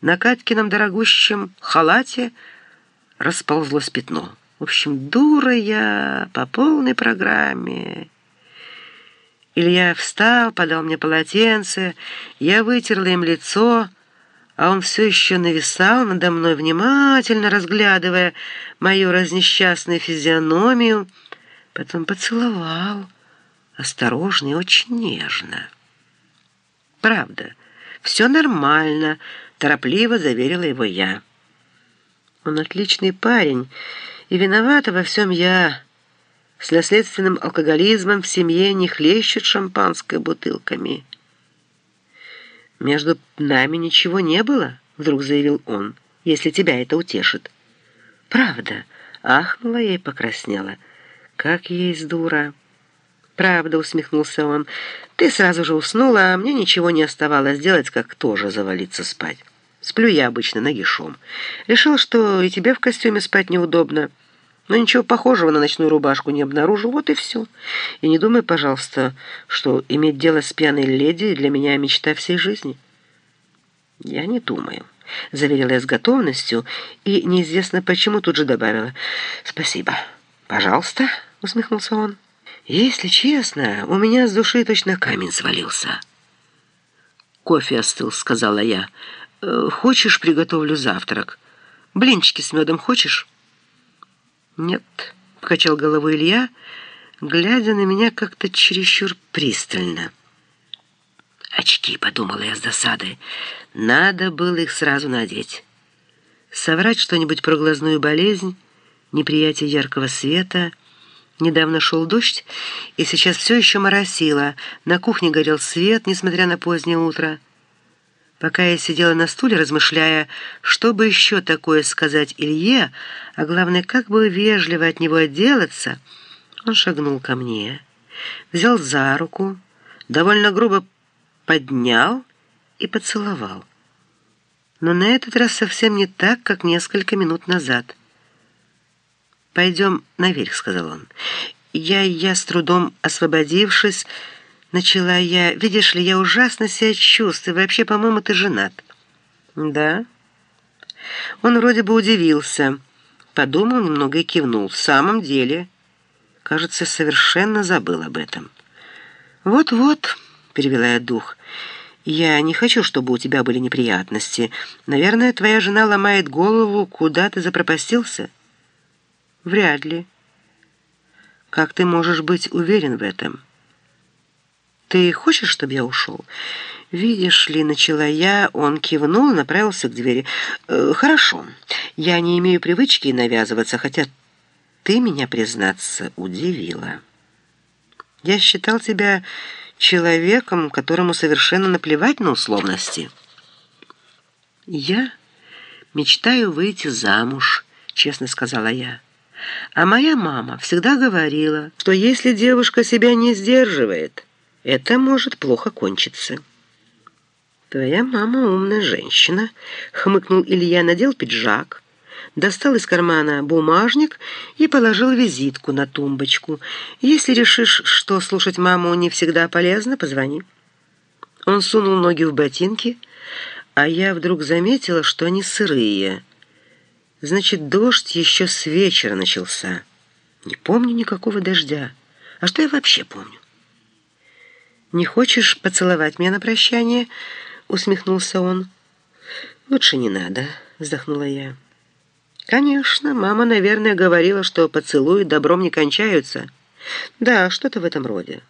На Катькином дорогущем халате расползлось пятно. В общем, дура я по полной программе. Илья встал, подал мне полотенце, я вытерла им лицо, а он все еще нависал надо мной, внимательно разглядывая мою разнесчастную физиономию, потом поцеловал, осторожно и очень нежно. «Правда, все нормально», — торопливо заверила его я. «Он отличный парень, и виновата во всем я. С наследственным алкоголизмом в семье не хлещут шампанское бутылками». «Между нами ничего не было», — вдруг заявил он, — «если тебя это утешит». «Правда?» — ахнула я и покраснела. «Как есть дура!» «Правда», — усмехнулся он, — «ты сразу же уснула, а мне ничего не оставалось делать, как тоже завалиться спать. Сплю я обычно нагишом. Решил, что и тебе в костюме спать неудобно, но ничего похожего на ночную рубашку не обнаружил, вот и все. И не думай, пожалуйста, что иметь дело с пьяной леди для меня мечта всей жизни». «Я не думаю», — заверила я с готовностью, и неизвестно почему тут же добавила «Спасибо». «Пожалуйста», — усмехнулся он. Если честно, у меня с души точно камень свалился. «Кофе остыл», — сказала я. «Э, «Хочешь, приготовлю завтрак? Блинчики с медом хочешь?» «Нет», — покачал головой Илья, глядя на меня как-то чересчур пристально. «Очки», — подумала я с досадой. «Надо было их сразу надеть. Соврать что-нибудь про глазную болезнь, неприятие яркого света — Недавно шел дождь, и сейчас все еще моросило. На кухне горел свет, несмотря на позднее утро. Пока я сидела на стуле, размышляя, что бы еще такое сказать Илье, а главное, как бы вежливо от него отделаться, он шагнул ко мне, взял за руку, довольно грубо поднял и поцеловал. Но на этот раз совсем не так, как несколько минут назад. «Пойдем наверх», — сказал он. «Я, я с трудом освободившись, начала я... Видишь ли, я ужасно себя чувствую. Вообще, по-моему, ты женат». «Да?» Он вроде бы удивился, подумал немного и кивнул. «В самом деле...» Кажется, совершенно забыл об этом. «Вот-вот», — перевела я дух, — «я не хочу, чтобы у тебя были неприятности. Наверное, твоя жена ломает голову, куда ты запропастился». Вряд ли. Как ты можешь быть уверен в этом? Ты хочешь, чтобы я ушел? Видишь ли, начала я, он кивнул и направился к двери. «Э, хорошо, я не имею привычки навязываться, хотя ты меня, признаться, удивила. Я считал тебя человеком, которому совершенно наплевать на условности. Я мечтаю выйти замуж, честно сказала я. А моя мама всегда говорила, что если девушка себя не сдерживает, это может плохо кончиться. «Твоя мама умная женщина», — хмыкнул Илья, надел пиджак, достал из кармана бумажник и положил визитку на тумбочку. «Если решишь, что слушать маму не всегда полезно, позвони». Он сунул ноги в ботинки, а я вдруг заметила, что они сырые — Значит, дождь еще с вечера начался. Не помню никакого дождя. А что я вообще помню? «Не хочешь поцеловать меня на прощание?» — усмехнулся он. «Лучше не надо», — вздохнула я. «Конечно, мама, наверное, говорила, что поцелуи добром не кончаются. Да, что-то в этом роде.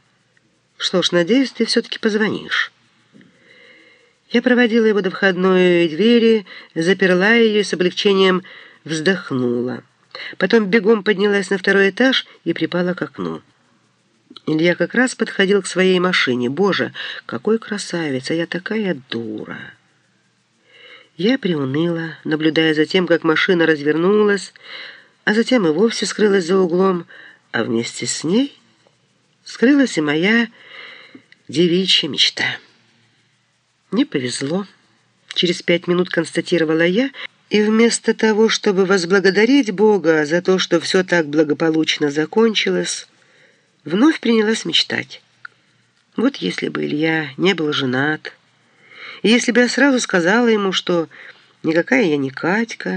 Что ж, надеюсь, ты все-таки позвонишь». Я проводила его до входной двери, заперла ее с облегчением вздохнула. Потом бегом поднялась на второй этаж и припала к окну. Илья как раз подходил к своей машине. «Боже, какой красавец, а я такая дура!» Я приуныла, наблюдая за тем, как машина развернулась, а затем и вовсе скрылась за углом, а вместе с ней скрылась и моя девичья мечта. Не повезло. Через пять минут констатировала я, и вместо того, чтобы возблагодарить Бога за то, что все так благополучно закончилось, вновь принялась мечтать. Вот если бы Илья не был женат, и если бы я сразу сказала ему, что Никакая я не Катька.